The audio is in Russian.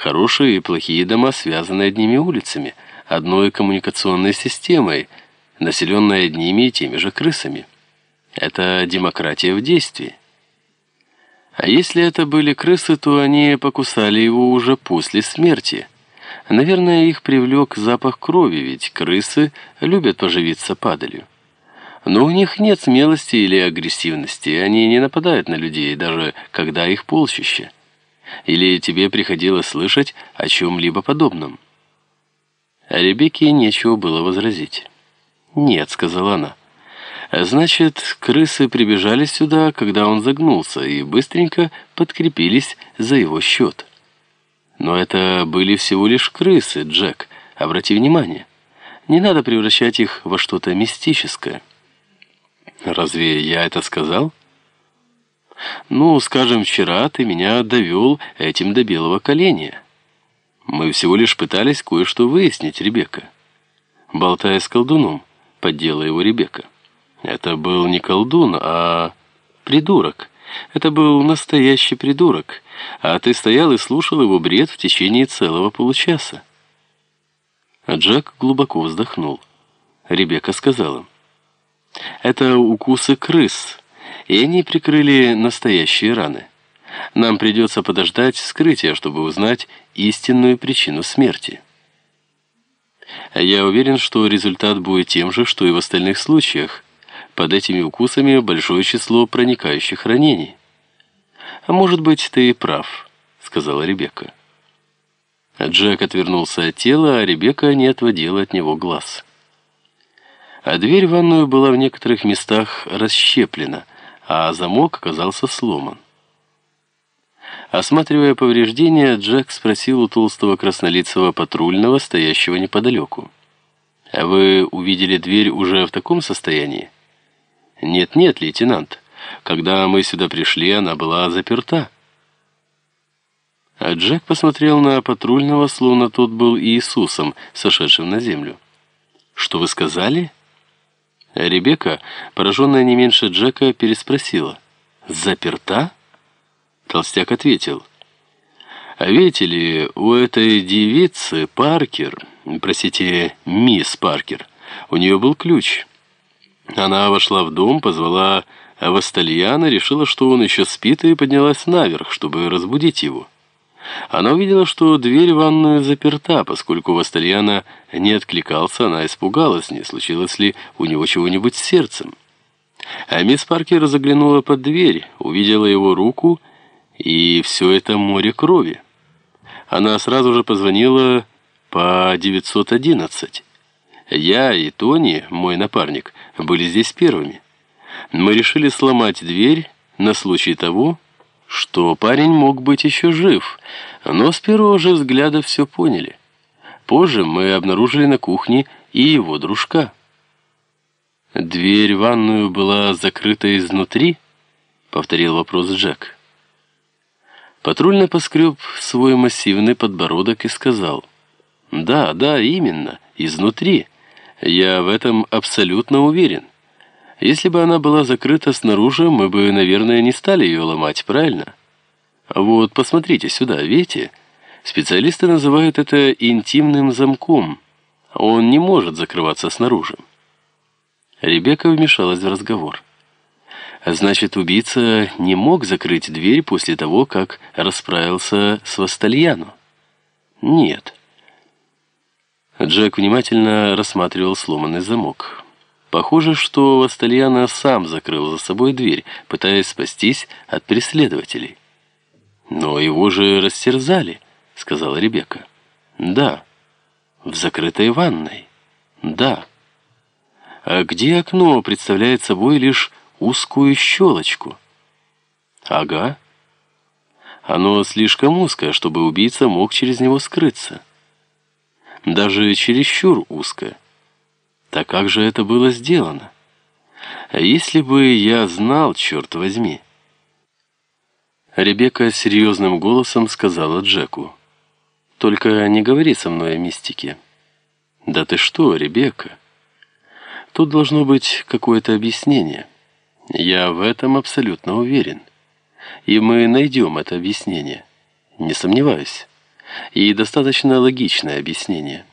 Хорошие и плохие дома связаны одними улицами, одной коммуникационной системой, населенной одними и теми же крысами. Это демократия в действии. А если это были крысы, то они покусали его уже после смерти. Наверное, их привлек запах крови, ведь крысы любят поживиться падалью. Но у них нет смелости или агрессивности, они не нападают на людей, даже когда их полчище. Или тебе приходилось слышать о чем-либо подобном? А Ребекке нечего было возразить. «Нет», — сказала она. «Значит, крысы прибежали сюда, когда он загнулся, и быстренько подкрепились за его счет». «Но это были всего лишь крысы, Джек, обрати внимание. Не надо превращать их во что-то мистическое». «Разве я это сказал?» «Ну, скажем, вчера ты меня довел этим до белого коленя. Мы всего лишь пытались кое-что выяснить, Ребекка». Болтая с колдуном, поддела его Ребекка. «Это был не колдун, а придурок. Это был настоящий придурок. А ты стоял и слушал его бред в течение целого получаса». А Джек глубоко вздохнул. Ребекка сказала. Это укусы крыс, и они прикрыли настоящие раны. Нам придется подождать вскрытия, чтобы узнать истинную причину смерти. Я уверен, что результат будет тем же, что и в остальных случаях. Под этими укусами большое число проникающих ранений. «А может быть, ты и прав», — сказала Ребекка. Джек отвернулся от тела, а Ребекка не отводила от него глаз а дверь в ванную была в некоторых местах расщеплена, а замок оказался сломан. Осматривая повреждения, Джек спросил у толстого краснолицего патрульного, стоящего неподалеку. «А вы увидели дверь уже в таком состоянии?» «Нет-нет, лейтенант. Когда мы сюда пришли, она была заперта». А Джек посмотрел на патрульного, словно тот был Иисусом, сошедшим на землю. «Что вы сказали?» Ребекка, пораженная не меньше Джека, переспросила. «Заперта?» Толстяк ответил. «А видите ли, у этой девицы Паркер, простите, мисс Паркер, у нее был ключ. Она вошла в дом, позвала Авастальяна, решила, что он еще спит, и поднялась наверх, чтобы разбудить его». Она увидела, что дверь в ванную заперта, поскольку Вастальяна не откликался, она испугалась, не случилось ли у него чего-нибудь с сердцем. А мисс Паркер заглянула под дверь, увидела его руку, и все это море крови. Она сразу же позвонила по 911. Я и Тони, мой напарник, были здесь первыми. Мы решили сломать дверь на случай того, что парень мог быть еще жив, но с первого же взгляда все поняли. Позже мы обнаружили на кухне и его дружка. «Дверь в ванную была закрыта изнутри?» — повторил вопрос Джек. Патрульный поскреб свой массивный подбородок и сказал. «Да, да, именно, изнутри. Я в этом абсолютно уверен. Если бы она была закрыта снаружи, мы бы, наверное, не стали ее ломать, правильно? Вот, посмотрите сюда, видите? Специалисты называют это интимным замком. Он не может закрываться снаружи. Ребекка вмешалась в разговор. Значит, убийца не мог закрыть дверь после того, как расправился с Вастальяну? Нет. Джек внимательно рассматривал сломанный замок. Похоже, что Вастальяна сам закрыл за собой дверь, пытаясь спастись от преследователей. «Но его же растерзали», — сказала Ребекка. «Да». «В закрытой ванной?» «Да». «А где окно представляет собой лишь узкую щелочку?» «Ага». «Оно слишком узкое, чтобы убийца мог через него скрыться». «Даже чересчур узкое». Так как же это было сделано? А если бы я знал, черт возьми? Ребекка серьезным голосом сказала Джеку. «Только не говори со мной о мистике». «Да ты что, Ребекка?» «Тут должно быть какое-то объяснение. Я в этом абсолютно уверен. И мы найдем это объяснение. Не сомневаюсь. и достаточно логичное объяснение.